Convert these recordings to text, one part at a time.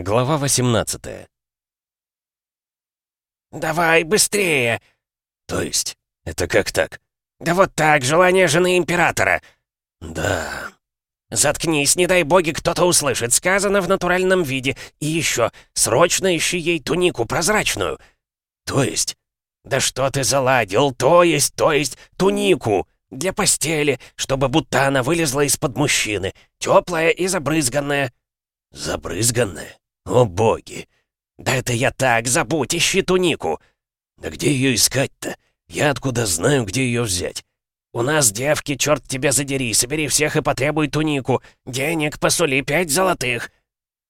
Глава 18 «Давай, быстрее!» «То есть? Это как так?» «Да вот так, желание жены императора!» «Да...» «Заткнись, не дай боги, кто-то услышит. Сказано в натуральном виде. И еще, срочно ищи ей тунику прозрачную». «То есть?» «Да что ты заладил? То есть, то есть, тунику!» Для постели, чтобы будто она вылезла из-под мужчины. Теплая и забрызганная». «Забрызганная? О боги!» «Да это я так, забудь, ищи тунику!» «Да где ее искать-то? Я откуда знаю, где ее взять?» «У нас девки, черт тебя задери, собери всех и потребуй тунику. Денег посули пять золотых».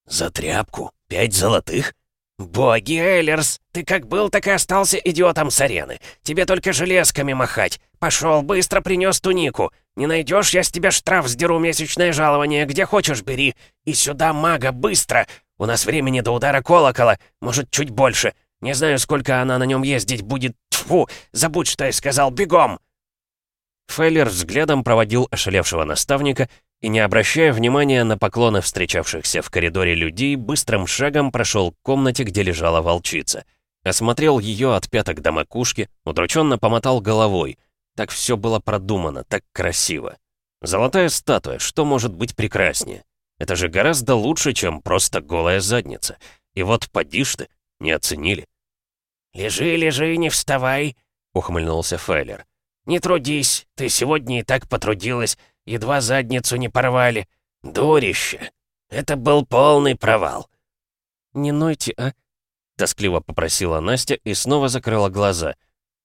«За тряпку? Пять золотых?» «Боги, Эллерс, ты как был, так и остался идиотом с арены. Тебе только железками махать. Пошел, быстро принес тунику. Не найдешь, я с тебя штраф сдеру месячное жалование, где хочешь бери. И сюда мага, быстро. У нас времени до удара колокола, может, чуть больше. Не знаю, сколько она на нем ездить будет. Тьфу, забудь, что я сказал, бегом!» Фейлер взглядом проводил ошалевшего наставника и, не обращая внимания на поклоны встречавшихся в коридоре людей, быстрым шагом прошел к комнате, где лежала волчица. Осмотрел ее от пяток до макушки, удрученно помотал головой. Так все было продумано, так красиво. Золотая статуя, что может быть прекраснее? Это же гораздо лучше, чем просто голая задница. И вот поди ж ты, не оценили. «Лежи, лежи, не вставай», — ухмыльнулся Фейлер. «Не трудись, ты сегодня и так потрудилась, едва задницу не порвали. Дурище! Это был полный провал!» «Не нойте, а?» — тоскливо попросила Настя и снова закрыла глаза.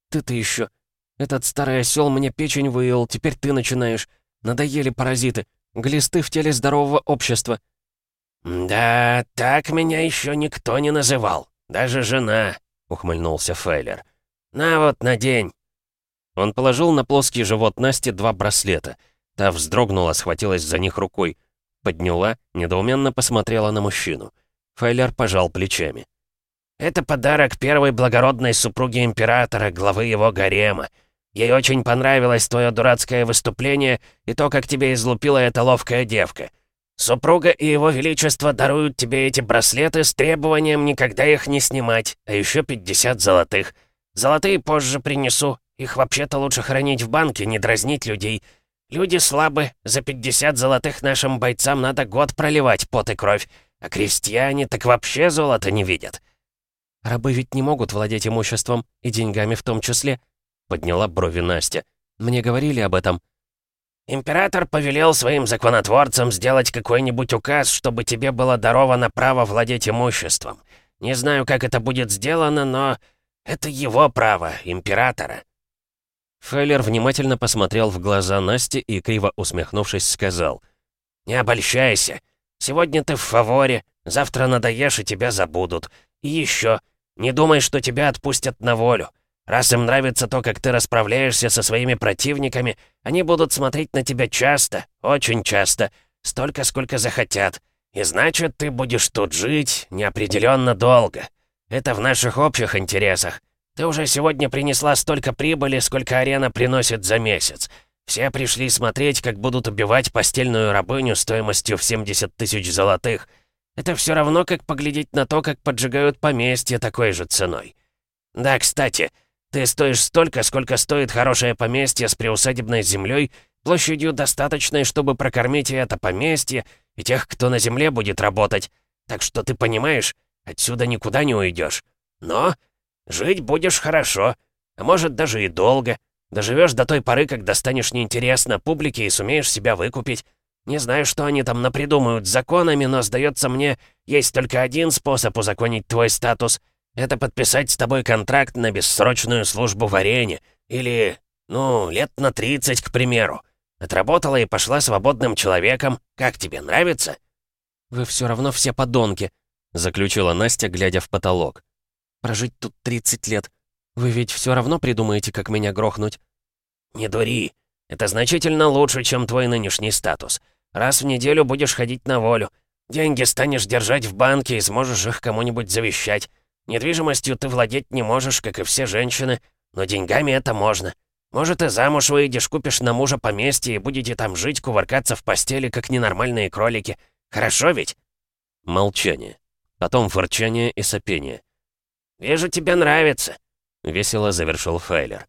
«Ты-то еще. Этот старый осел мне печень выел, теперь ты начинаешь. Надоели паразиты. Глисты в теле здорового общества». «Да, так меня еще никто не называл. Даже жена», — ухмыльнулся Фейлер. «На вот, надень». Он положил на плоский живот Насти два браслета — Та вздрогнула, схватилась за них рукой. Подняла, недоуменно посмотрела на мужчину. Файлер пожал плечами. «Это подарок первой благородной супруге императора, главы его гарема. Ей очень понравилось твое дурацкое выступление и то, как тебе излупила эта ловкая девка. Супруга и его величество даруют тебе эти браслеты с требованием никогда их не снимать, а еще 50 золотых. Золотые позже принесу. Их вообще-то лучше хранить в банке, не дразнить людей. Люди слабы, за 50 золотых нашим бойцам надо год проливать пот и кровь, а крестьяне так вообще золото не видят». «Рабы ведь не могут владеть имуществом, и деньгами в том числе», — подняла брови Настя. «Мне говорили об этом». «Император повелел своим законотворцам сделать какой-нибудь указ, чтобы тебе было даровано право владеть имуществом. Не знаю, как это будет сделано, но это его право, императора». Фейлер внимательно посмотрел в глаза Насти и, криво усмехнувшись, сказал. «Не обольщайся. Сегодня ты в фаворе, завтра надоешь и тебя забудут. И еще, не думай, что тебя отпустят на волю. Раз им нравится то, как ты расправляешься со своими противниками, они будут смотреть на тебя часто, очень часто, столько, сколько захотят. И значит, ты будешь тут жить неопределенно долго. Это в наших общих интересах. Ты уже сегодня принесла столько прибыли, сколько арена приносит за месяц. Все пришли смотреть, как будут убивать постельную рабыню стоимостью в 70 тысяч золотых. Это все равно, как поглядеть на то, как поджигают поместье такой же ценой. Да, кстати, ты стоишь столько, сколько стоит хорошее поместье с приусадебной землей, площадью достаточной, чтобы прокормить и это поместье, и тех, кто на земле будет работать. Так что ты понимаешь, отсюда никуда не уйдешь. Но Жить будешь хорошо, а может даже и долго. Доживешь до той поры, когда станешь неинтересно публике и сумеешь себя выкупить. Не знаю, что они там напридумают законами, но, сдается мне, есть только один способ узаконить твой статус. Это подписать с тобой контракт на бессрочную службу в арене. Или, ну, лет на 30, к примеру. Отработала и пошла свободным человеком. Как тебе, нравится?» «Вы все равно все подонки», — заключила Настя, глядя в потолок. Прожить тут 30 лет. Вы ведь все равно придумаете, как меня грохнуть?» «Не дури. Это значительно лучше, чем твой нынешний статус. Раз в неделю будешь ходить на волю. Деньги станешь держать в банке и сможешь их кому-нибудь завещать. Недвижимостью ты владеть не можешь, как и все женщины, но деньгами это можно. Может, и замуж выйдешь, купишь на мужа поместье и будете там жить, кувыркаться в постели, как ненормальные кролики. Хорошо ведь?» Молчание. потом фырчание и сопение. «Вижу, тебе нравится», — весело завершил Файлер.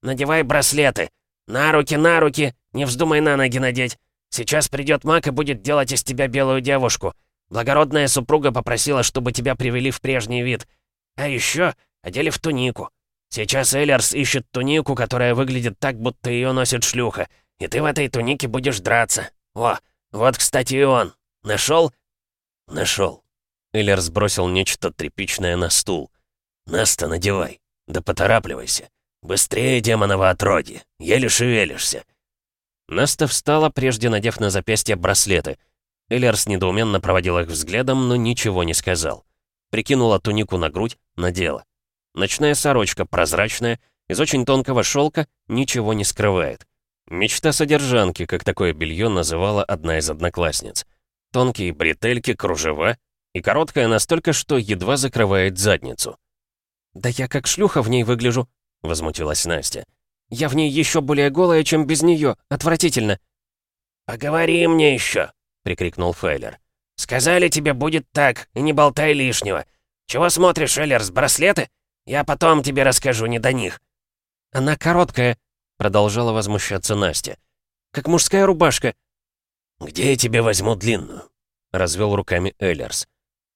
«Надевай браслеты. На руки, на руки. Не вздумай на ноги надеть. Сейчас придет маг и будет делать из тебя белую девушку. Благородная супруга попросила, чтобы тебя привели в прежний вид. А еще одели в тунику. Сейчас Эллерс ищет тунику, которая выглядит так, будто ее носит шлюха. И ты в этой тунике будешь драться. О, вот, кстати, и он. Нашел? Нашел. Эллерс бросил нечто тряпичное на стул. «Наста, надевай. Да поторапливайся. Быстрее, демоново отродье. Еле шевелишься». Наста встала, прежде надев на запястье браслеты. Эллерс недоуменно проводил их взглядом, но ничего не сказал. Прикинула тунику на грудь, надела. Ночная сорочка, прозрачная, из очень тонкого шелка, ничего не скрывает. Мечта содержанки, как такое белье называла одна из одноклассниц. Тонкие бретельки, кружева и короткая настолько, что едва закрывает задницу. «Да я как шлюха в ней выгляжу», — возмутилась Настя. «Я в ней еще более голая, чем без нее. Отвратительно». «Поговори мне еще», — прикрикнул Фейлер. «Сказали тебе, будет так, и не болтай лишнего. Чего смотришь, Эллер, с браслеты? Я потом тебе расскажу, не до них». «Она короткая», — продолжала возмущаться Настя. «Как мужская рубашка». «Где я тебе возьму длинную?» — развел руками Эллерс.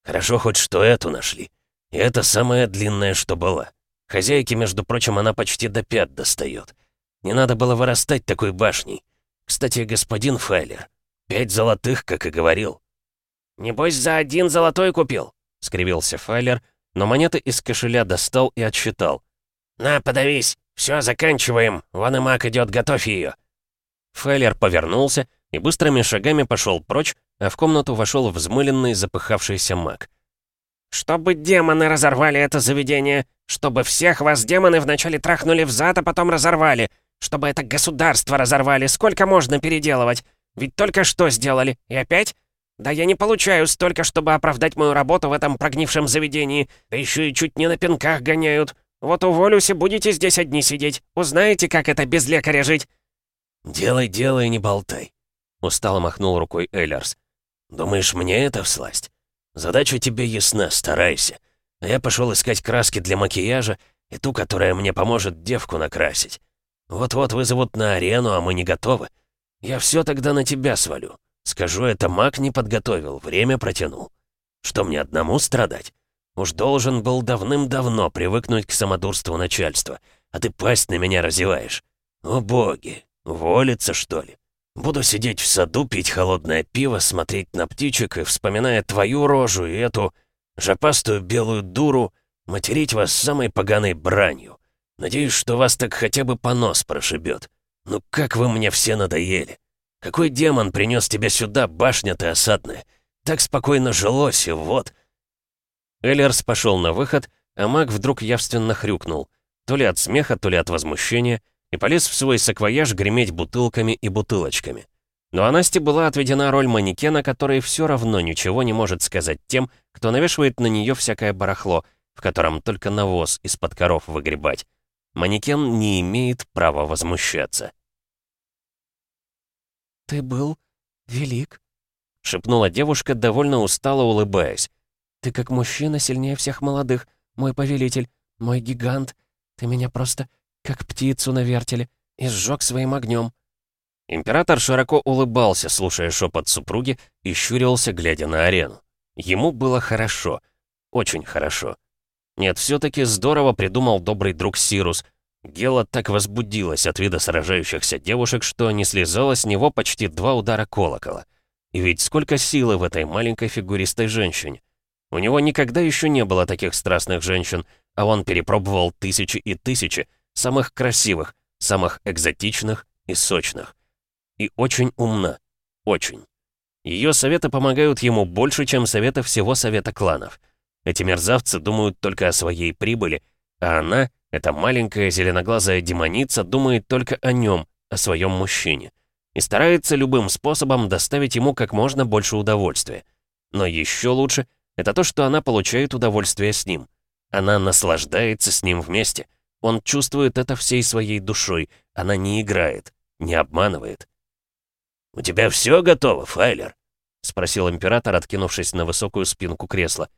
«Хорошо хоть что эту нашли. И это самая длинная, что была. Хозяйке, между прочим, она почти до пят достает. Не надо было вырастать такой башней. Кстати, господин Файлер, пять золотых, как и говорил». «Небось, за один золотой купил?» — скривился Файлер, но монеты из кошеля достал и отсчитал. «На, подавись! Все, заканчиваем! Вон и маг идет, готовь ее!» Файлер повернулся и быстрыми шагами пошел прочь, а в комнату вошел взмыленный запыхавшийся маг. «Чтобы демоны разорвали это заведение! Чтобы всех вас демоны вначале трахнули в зад, а потом разорвали! Чтобы это государство разорвали! Сколько можно переделывать? Ведь только что сделали, и опять? Да я не получаю столько, чтобы оправдать мою работу в этом прогнившем заведении, да еще и чуть не на пинках гоняют. Вот уволюсь и будете здесь одни сидеть. Узнаете, как это без лекаря жить?» «Делай, делай, не болтай», — устало махнул рукой Эйлерс. «Думаешь, мне это всласть? Задача тебе ясна, старайся. А я пошел искать краски для макияжа и ту, которая мне поможет девку накрасить. Вот-вот вызовут на арену, а мы не готовы. Я все тогда на тебя свалю. Скажу, это маг не подготовил, время протянул. Что мне одному страдать? Уж должен был давным-давно привыкнуть к самодурству начальства, а ты пасть на меня разеваешь. О боги, волится что ли? Буду сидеть в саду, пить холодное пиво, смотреть на птичек и, вспоминая твою рожу и эту жопастую белую дуру, материть вас самой поганой бранью. Надеюсь, что вас так хотя бы по нос прошибет. Ну как вы мне все надоели. Какой демон принес тебя сюда, башня ты осадная? Так спокойно жилось, и вот...» Эллерс пошел на выход, а маг вдруг явственно хрюкнул. То ли от смеха, то ли от возмущения — и полез в свой саквояж греметь бутылками и бутылочками. Но Насте была отведена роль манекена, который все равно ничего не может сказать тем, кто навешивает на нее всякое барахло, в котором только навоз из-под коров выгребать. Манекен не имеет права возмущаться. «Ты был велик», — шепнула девушка, довольно устало улыбаясь. «Ты как мужчина сильнее всех молодых, мой повелитель, мой гигант. Ты меня просто как птицу на вертеле, и сжег своим огнем. Император широко улыбался, слушая шепот супруги, и щурился, глядя на арену. Ему было хорошо. Очень хорошо. Нет, все-таки здорово придумал добрый друг Сирус. Гела так возбудилась от вида сражающихся девушек, что не слезало с него почти два удара колокола. И ведь сколько силы в этой маленькой фигуристой женщине. У него никогда еще не было таких страстных женщин, а он перепробовал тысячи и тысячи, Самых красивых, самых экзотичных и сочных. И очень умна. Очень. Ее советы помогают ему больше, чем советы всего совета кланов. Эти мерзавцы думают только о своей прибыли, а она, эта маленькая зеленоглазая демоница, думает только о нем, о своем мужчине. И старается любым способом доставить ему как можно больше удовольствия. Но еще лучше — это то, что она получает удовольствие с ним. Она наслаждается с ним вместе — он чувствует это всей своей душой. Она не играет, не обманывает. «У тебя все готово, Файлер?» — спросил император, откинувшись на высокую спинку кресла.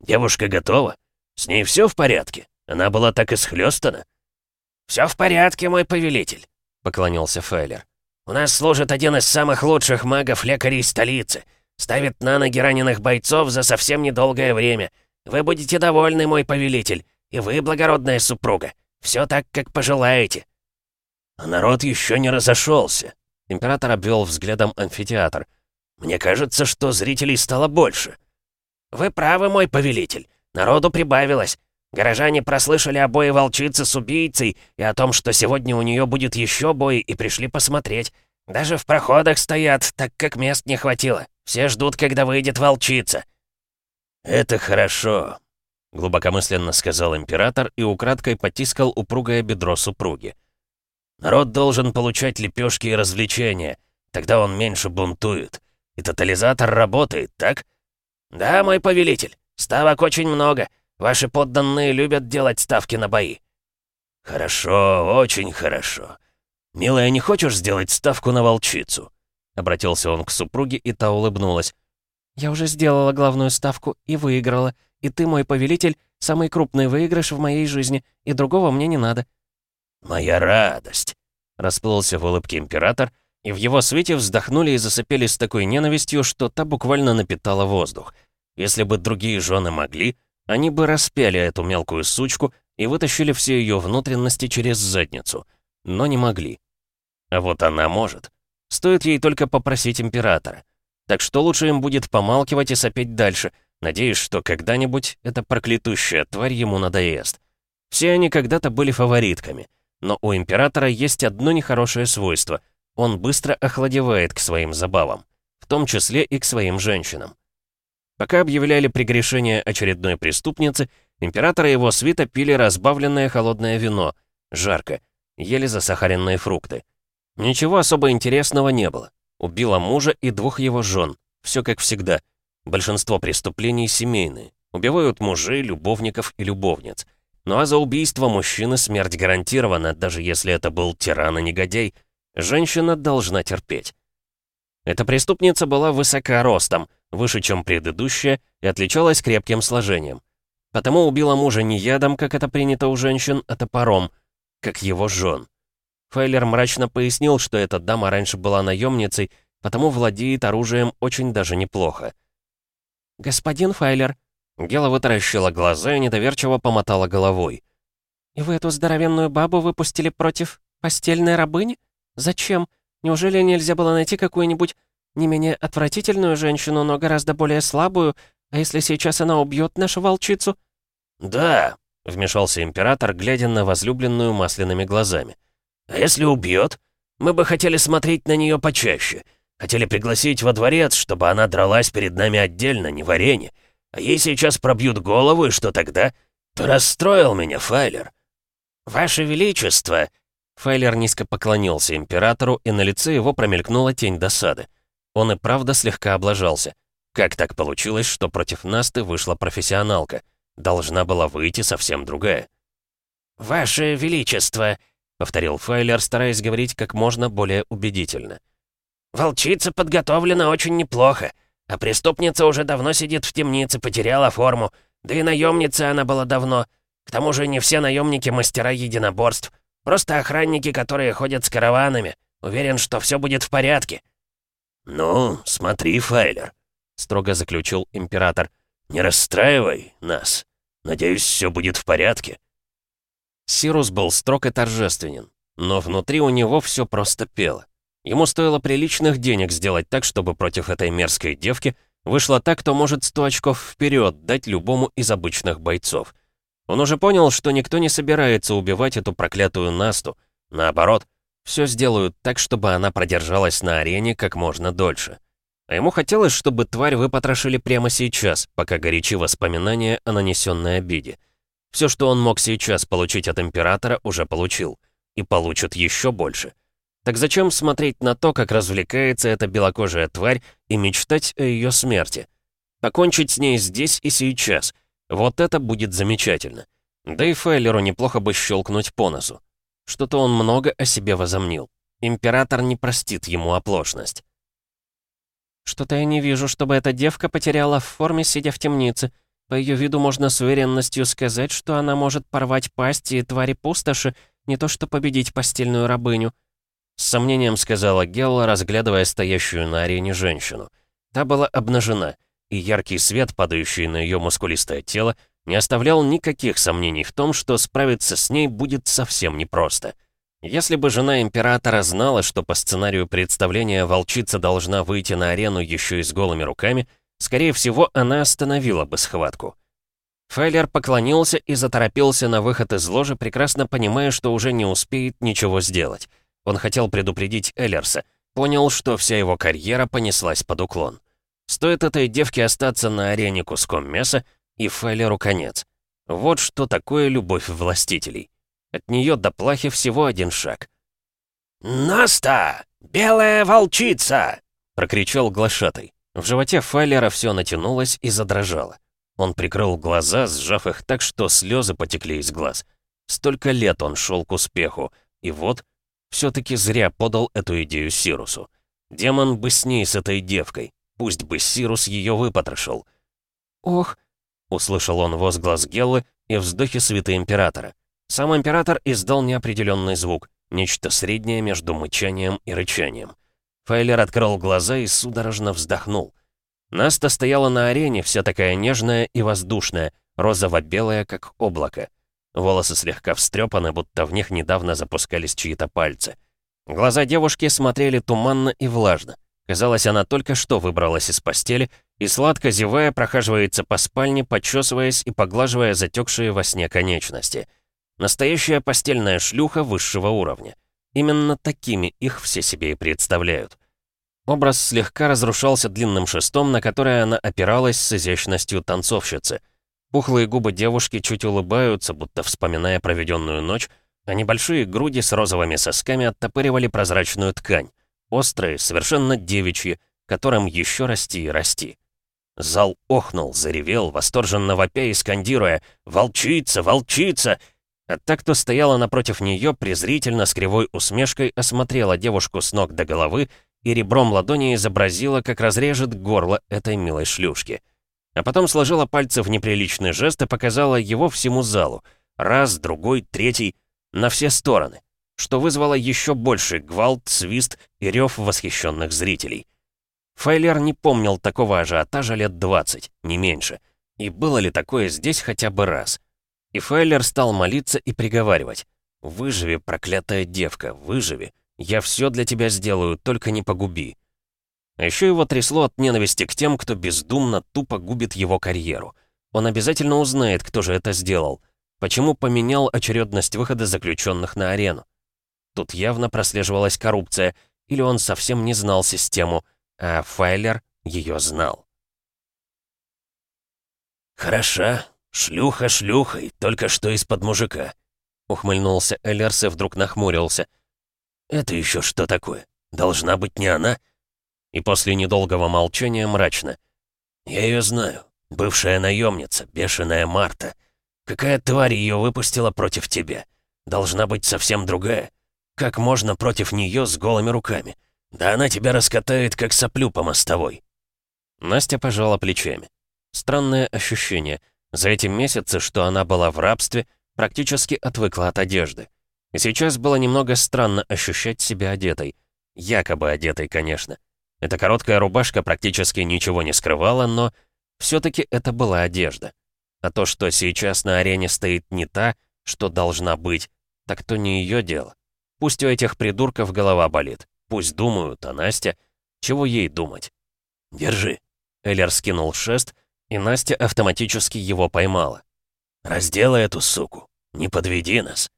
Девушка готова? С ней все в порядке? Она была так исхлёстана?» «Все в порядке, мой повелитель», — поклонился Фейлер. «У нас служит один из самых лучших магов-лекарей столицы. Ставит на ноги раненых бойцов за совсем недолгое время. Вы будете довольны, мой повелитель. И вы, благородная супруга. Все так, как пожелаете». А народ еще не разошелся. Император обвел взглядом амфитеатр. «Мне кажется, что зрителей стало больше». «Вы правы, мой повелитель. Народу прибавилось. Горожане прослышали о бое волчицы с убийцей и о том, что сегодня у нее будет еще бой, и пришли посмотреть. Даже в проходах стоят, так как мест не хватило. Все ждут, когда выйдет волчица». «Это хорошо», — глубокомысленно сказал император и украдкой потискал упругое бедро супруги. «Народ должен получать лепешки и развлечения, тогда он меньше бунтует. И тотализатор работает, так?» «Да, мой повелитель, ставок очень много. Ваши подданные любят делать ставки на бои». «Хорошо, очень хорошо. Милая, не хочешь сделать ставку на волчицу?» Обратился он к супруге, и та улыбнулась. «Я уже сделала главную ставку и выиграла. И ты, мой повелитель, самый крупный выигрыш в моей жизни, и другого мне не надо». «Моя радость!» — расплылся в улыбке император, и в его свете вздохнули и засыпели с такой ненавистью, что та буквально напитала воздух. Если бы другие жены могли, они бы распяли эту мелкую сучку и вытащили все ее внутренности через задницу. Но не могли. А вот она может. Стоит ей только попросить императора. Так что лучше им будет помалкивать и сопеть дальше, надеясь, что когда-нибудь эта проклятущая тварь ему надоест. Все они когда-то были фаворитками. Но у императора есть одно нехорошее свойство — он быстро охладевает к своим забавам, в том числе и к своим женщинам. Пока объявляли прегрешение очередной преступницы, император и его свита пили разбавленное холодное вино, жарко, ели засахаренные фрукты. Ничего особо интересного не было. Убила мужа и двух его жен. Все как всегда. Большинство преступлений семейные. Убивают мужей, любовников и любовниц. Ну а за убийство мужчины смерть гарантирована, даже если это был тиран и негодяй. Женщина должна терпеть. Эта преступница была высока ростом, выше, чем предыдущая, и отличалась крепким сложением. Потому убила мужа не ядом, как это принято у женщин, а топором, как его жен. Фейлер мрачно пояснил, что эта дама раньше была наемницей, потому владеет оружием очень даже неплохо. «Господин Файлер», — Гела вытаращила глаза и недоверчиво помотала головой. «И вы эту здоровенную бабу выпустили против постельной рабыни? Зачем? Неужели нельзя было найти какую-нибудь не менее отвратительную женщину, но гораздо более слабую, а если сейчас она убьет нашу волчицу?» «Да», — вмешался император, глядя на возлюбленную масляными глазами. «А если убьет? Мы бы хотели смотреть на нее почаще. Хотели пригласить во дворец, чтобы она дралась перед нами отдельно, не в арене. А ей сейчас пробьют голову, и что тогда? Ты расстроил меня, Файлер». «Ваше Величество!» Файлер низко поклонился императору, и на лице его промелькнула тень досады. Он и правда слегка облажался. Как так получилось, что против Насты вышла профессионалка? Должна была выйти совсем другая. «Ваше Величество!» — повторил Файлер, стараясь говорить как можно более убедительно. «Волчица подготовлена очень неплохо, а преступница уже давно сидит в темнице, потеряла форму, да и наемница она была давно. К тому же не все наемники мастера единоборств, просто охранники, которые ходят с караванами. Уверен, что все будет в порядке». «Ну, смотри, Файлер», — строго заключил император. «Не расстраивай нас. Надеюсь, все будет в порядке». Сирус был строг и торжественен, но внутри у него все просто пело. Ему стоило приличных денег сделать так, чтобы против этой мерзкой девки вышло так, кто может сто очков вперед дать любому из обычных бойцов. Он уже понял, что никто не собирается убивать эту проклятую Насту. Наоборот, все сделают так, чтобы она продержалась на арене как можно дольше. А ему хотелось, чтобы тварь выпотрошили прямо сейчас, пока горячи воспоминания о нанесенной обиде. Все, что он мог сейчас получить от Императора, уже получил. И получит еще больше. Так зачем смотреть на то, как развлекается эта белокожая тварь, и мечтать о ее смерти? Покончить с ней здесь и сейчас. Вот это будет замечательно. Да и Фейлеру неплохо бы щелкнуть по носу. Что-то он много о себе возомнил. Император не простит ему оплошность. «Что-то я не вижу, чтобы эта девка потеряла в форме, сидя в темнице. По ее виду можно с уверенностью сказать, что она может порвать пасти твари пустоши, не то что победить постельную рабыню. С сомнением сказала Гелла, разглядывая стоящую на арене женщину. Та была обнажена, и яркий свет, падающий на ее мускулистое тело, не оставлял никаких сомнений в том, что справиться с ней будет совсем непросто. Если бы жена императора знала, что по сценарию представления волчица должна выйти на арену еще и с голыми руками, скорее всего, она остановила бы схватку. Файлер поклонился и заторопился на выход из ложи, прекрасно понимая, что уже не успеет ничего сделать. Он хотел предупредить Эллерса, понял, что вся его карьера понеслась под уклон. Стоит этой девке остаться на арене куском мяса, и Файлеру конец. Вот что такое любовь властителей. От нее до плахи всего один шаг. «Наста! Белая волчица!» — прокричал глашатый. В животе Файлера все натянулось и задрожало. Он прикрыл глаза, сжав их так, что слезы потекли из глаз. Столько лет он шел к успеху, и вот, все-таки зря подал эту идею Сирусу. Демон бы с ней, с этой девкой. Пусть бы Сирус ее выпотрошил. «Ох!» — услышал он возглас Геллы и вздохи святой Императора. Сам император издал неопределенный звук, нечто среднее между мычанием и рычанием. Файлер открыл глаза и судорожно вздохнул. Наста стояла на арене, вся такая нежная и воздушная, розово-белая, как облако. Волосы слегка встрепаны, будто в них недавно запускались чьи-то пальцы. Глаза девушки смотрели туманно и влажно. Казалось, она только что выбралась из постели и, сладко зевая, прохаживается по спальне, почесываясь и поглаживая затекшие во сне конечности — Настоящая постельная шлюха высшего уровня. Именно такими их все себе и представляют. Образ слегка разрушался длинным шестом, на которое она опиралась с изящностью танцовщицы. Пухлые губы девушки чуть улыбаются, будто вспоминая проведенную ночь, а небольшие груди с розовыми сосками оттопыривали прозрачную ткань. Острые, совершенно девичьи, которым еще расти и расти. Зал охнул, заревел, восторженно вопя и скандируя «Волчица! Волчица!» А та, кто стояла напротив нее, презрительно с кривой усмешкой осмотрела девушку с ног до головы и ребром ладони изобразила, как разрежет горло этой милой шлюшки. А потом сложила пальцы в неприличный жест и показала его всему залу. Раз, другой, третий, на все стороны. Что вызвало еще больший гвалт, свист и рев восхищенных зрителей. Файлер не помнил такого ажиотажа лет 20, не меньше. И было ли такое здесь хотя бы раз? И Файлер стал молиться и приговаривать. «Выживи, проклятая девка, выживи. Я все для тебя сделаю, только не погуби». А еще его трясло от ненависти к тем, кто бездумно, тупо губит его карьеру. Он обязательно узнает, кто же это сделал. Почему поменял очередность выхода заключенных на арену. Тут явно прослеживалась коррупция, или он совсем не знал систему, а Файлер ее знал. «Хороша, «Шлюха шлюхой, только что из-под мужика», — ухмыльнулся Эллерс и вдруг нахмурился. «Это еще что такое? Должна быть не она?» И после недолгого молчания мрачно. «Я ее знаю. Бывшая наемница, бешеная Марта. Какая тварь ее выпустила против тебя? Должна быть совсем другая. Как можно против нее с голыми руками? Да она тебя раскатает, как соплю по мостовой». Настя пожала плечами. Странное ощущение. За эти месяцы, что она была в рабстве, практически отвыкла от одежды. И сейчас было немного странно ощущать себя одетой. Якобы одетой, конечно. Эта короткая рубашка практически ничего не скрывала, но все-таки это была одежда. А то, что сейчас на арене стоит не та, что должна быть, так то не ее дело. Пусть у этих придурков голова болит. Пусть думают, а Настя... Чего ей думать? «Держи». Эллер скинул шест, и Настя автоматически его поймала. «Разделай эту суку! Не подведи нас!»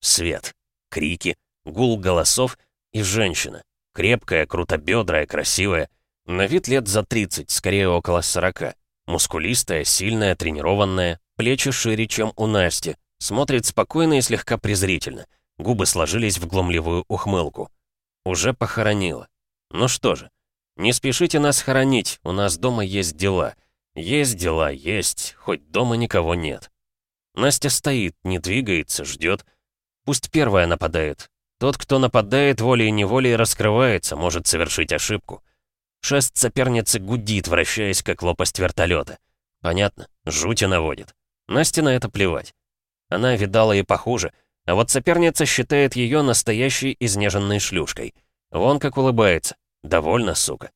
Свет, крики, гул голосов и женщина. Крепкая, крутобедрая, красивая. На вид лет за 30, скорее около 40. Мускулистая, сильная, тренированная, плечи шире, чем у Насти. Смотрит спокойно и слегка презрительно. Губы сложились в глумливую ухмылку. Уже похоронила. Ну что же, не спешите нас хоронить, у нас дома есть дела. Есть дела, есть, хоть дома никого нет. Настя стоит, не двигается, ждет. Пусть первая нападает. Тот, кто нападает, волей-неволей раскрывается, может совершить ошибку. Шест соперницы гудит, вращаясь, как лопасть вертолета. Понятно, жути наводит. Насте на это плевать. Она видала и похуже, а вот соперница считает ее настоящей изнеженной шлюшкой. Вон как улыбается. Довольно, сука.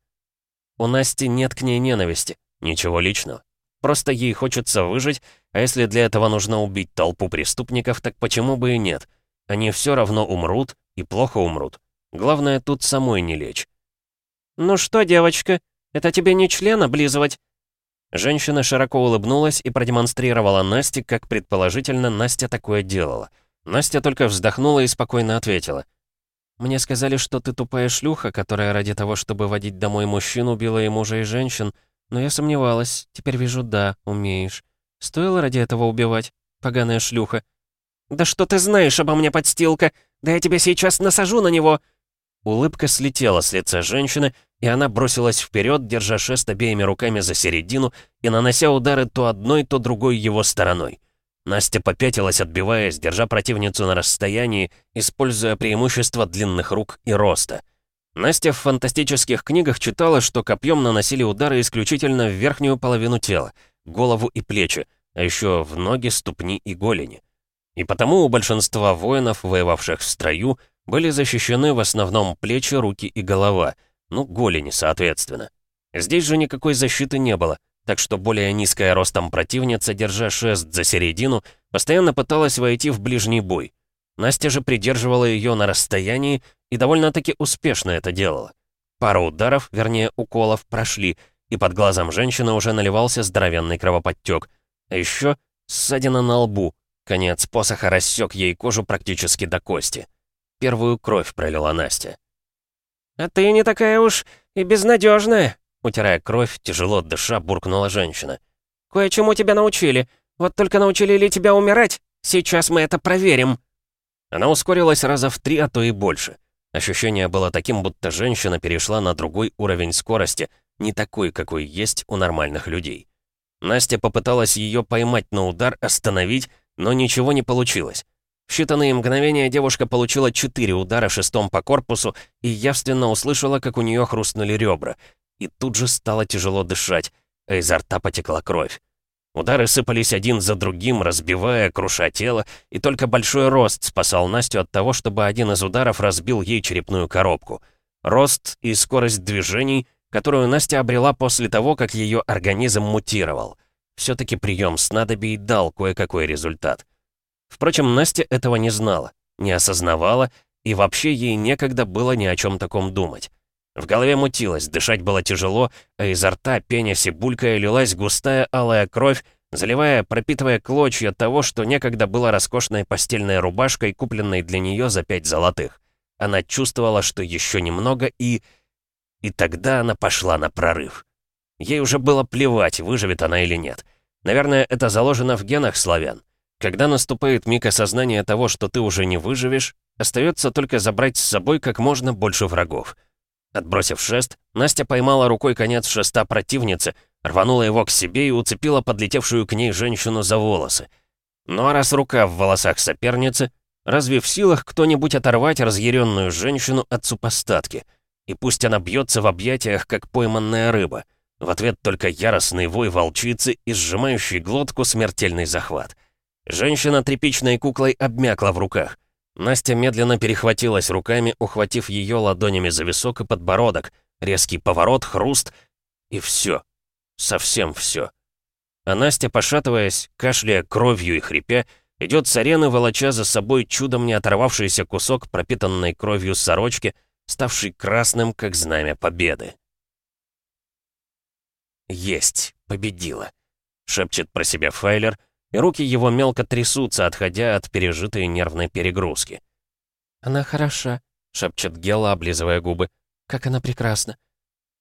У Насти нет к ней ненависти, ничего личного. Просто ей хочется выжить, а если для этого нужно убить толпу преступников, так почему бы и нет? Они все равно умрут, и плохо умрут. Главное, тут самой не лечь. «Ну что, девочка, это тебе не член облизывать?» Женщина широко улыбнулась и продемонстрировала Насте, как предположительно Настя такое делала. Настя только вздохнула и спокойно ответила. «Мне сказали, что ты тупая шлюха, которая ради того, чтобы водить домой мужчин, убила и мужа, и женщин. Но я сомневалась. Теперь вижу, да, умеешь. Стоило ради этого убивать? Поганая шлюха». «Да что ты знаешь обо мне, подстилка? Да я тебя сейчас насажу на него!» Улыбка слетела с лица женщины, и она бросилась вперед, держа шест обеими руками за середину и нанося удары то одной, то другой его стороной. Настя попятилась, отбиваясь, держа противницу на расстоянии, используя преимущество длинных рук и роста. Настя в фантастических книгах читала, что копьем наносили удары исключительно в верхнюю половину тела, голову и плечи, а еще в ноги, ступни и голени. И потому у большинства воинов, воевавших в строю, были защищены в основном плечи, руки и голова, ну, голени, соответственно. Здесь же никакой защиты не было, так что более низкая ростом противница, держа шест за середину, постоянно пыталась войти в ближний бой. Настя же придерживала ее на расстоянии и довольно-таки успешно это делала. Пару ударов, вернее уколов, прошли, и под глазом женщины уже наливался здоровенный кровоподтек. А еще ссадина на лбу, конец посоха рассек ей кожу практически до кости. Первую кровь пролила Настя. «А ты не такая уж и безнадежная, утирая кровь, тяжело дыша, буркнула женщина. «Кое-чему тебя научили. Вот только научили ли тебя умирать? Сейчас мы это проверим». Она ускорилась раза в три, а то и больше. Ощущение было таким, будто женщина перешла на другой уровень скорости, не такой, какой есть у нормальных людей. Настя попыталась ее поймать на удар, остановить, но ничего не получилось. В считанные мгновения девушка получила четыре удара шестом по корпусу и явственно услышала, как у нее хрустнули ребра. И тут же стало тяжело дышать, а изо рта потекла кровь. Удары сыпались один за другим, разбивая, круша тело, и только большой рост спасал Настю от того, чтобы один из ударов разбил ей черепную коробку. Рост и скорость движений, которую Настя обрела после того, как ее организм мутировал. Все-таки прием снадобий дал кое-какой результат. Впрочем, Настя этого не знала, не осознавала, и вообще ей некогда было ни о чем таком думать. В голове мутилось, дышать было тяжело, а изо рта, пенясь и булькая, лилась густая алая кровь, заливая, пропитывая клочья того, что некогда было роскошной постельной рубашкой, купленной для нее за пять золотых. Она чувствовала, что еще немного, и... И тогда она пошла на прорыв. Ей уже было плевать, выживет она или нет. Наверное, это заложено в генах славян. Когда наступает миг осознания того, что ты уже не выживешь, остается только забрать с собой как можно больше врагов. Отбросив шест, Настя поймала рукой конец шеста противницы, рванула его к себе и уцепила подлетевшую к ней женщину за волосы. Ну а раз рука в волосах соперницы, разве в силах кто-нибудь оторвать разъяренную женщину от супостатки? И пусть она бьется в объятиях, как пойманная рыба. В ответ только яростный вой волчицы и сжимающий глотку смертельный захват — Женщина тряпичной куклой обмякла в руках. Настя медленно перехватилась руками, ухватив ее ладонями за висок и подбородок. Резкий поворот, хруст, и все. Совсем все. А Настя, пошатываясь, кашляя кровью и хрипя, идет с арены, волоча за собой чудом не оторвавшийся кусок пропитанной кровью сорочки, ставший красным, как знамя победы. «Есть, победила», — шепчет про себя Файлер, и руки его мелко трясутся, отходя от пережитой нервной перегрузки. «Она хороша», — шепчет Гела, облизывая губы. «Как она прекрасна».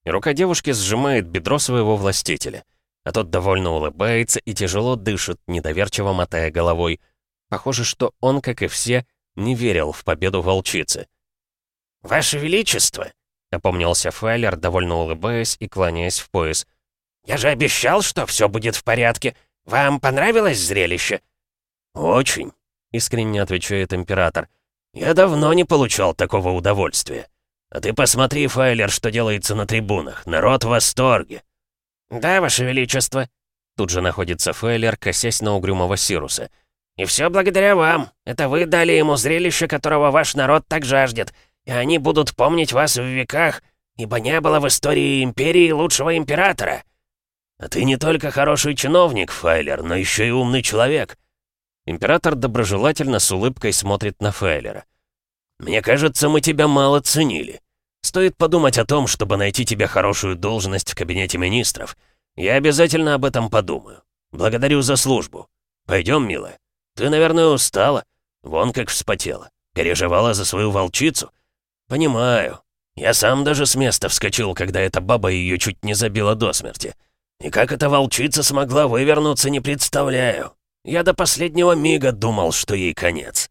И рука девушки сжимает бедро своего властителя, а тот довольно улыбается и тяжело дышит, недоверчиво мотая головой. Похоже, что он, как и все, не верил в победу волчицы. «Ваше Величество!» — опомнился Файлер, довольно улыбаясь и кланяясь в пояс. «Я же обещал, что все будет в порядке. «Вам понравилось зрелище?» «Очень», — искренне отвечает император. «Я давно не получал такого удовольствия. А ты посмотри, Файлер, что делается на трибунах. Народ в восторге». «Да, Ваше Величество». Тут же находится Фейлер, косясь на угрюмого Сируса. «И все благодаря вам. Это вы дали ему зрелище, которого ваш народ так жаждет. И они будут помнить вас в веках, ибо не было в истории Империи лучшего императора». «А ты не только хороший чиновник, Файлер, но еще и умный человек». Император доброжелательно с улыбкой смотрит на Файлера. «Мне кажется, мы тебя мало ценили. Стоит подумать о том, чтобы найти тебе хорошую должность в кабинете министров. Я обязательно об этом подумаю. Благодарю за службу. Пойдем, милая. Ты, наверное, устала. Вон как вспотела. Переживала за свою волчицу. Понимаю. Я сам даже с места вскочил, когда эта баба ее чуть не забила до смерти. И как эта волчица смогла вывернуться, не представляю. Я до последнего мига думал, что ей конец.